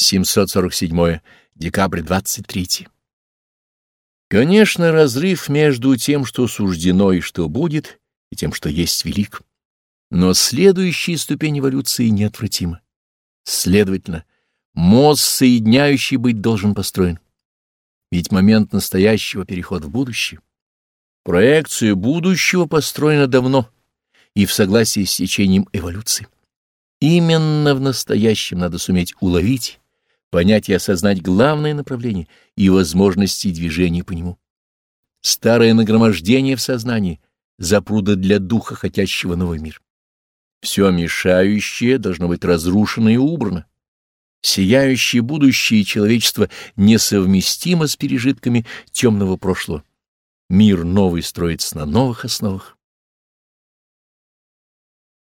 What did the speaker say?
747 декабрь 23. Конечно, разрыв между тем, что суждено и что будет, и тем, что есть велик. Но следующая ступень эволюции неотвратима. Следовательно, мост, соединяющий быть, должен построен. Ведь момент настоящего перехода в будущее. Проекция будущего построена давно и в согласии с течением эволюции. Именно в настоящем надо суметь уловить, понять и осознать главное направление и возможности движения по нему. Старое нагромождение в сознании — запруда для духа, хотящего новый мир. Все мешающее должно быть разрушено и убрано. Сияющее будущее человечества несовместимо с пережитками темного прошлого. Мир новый строится на новых основах.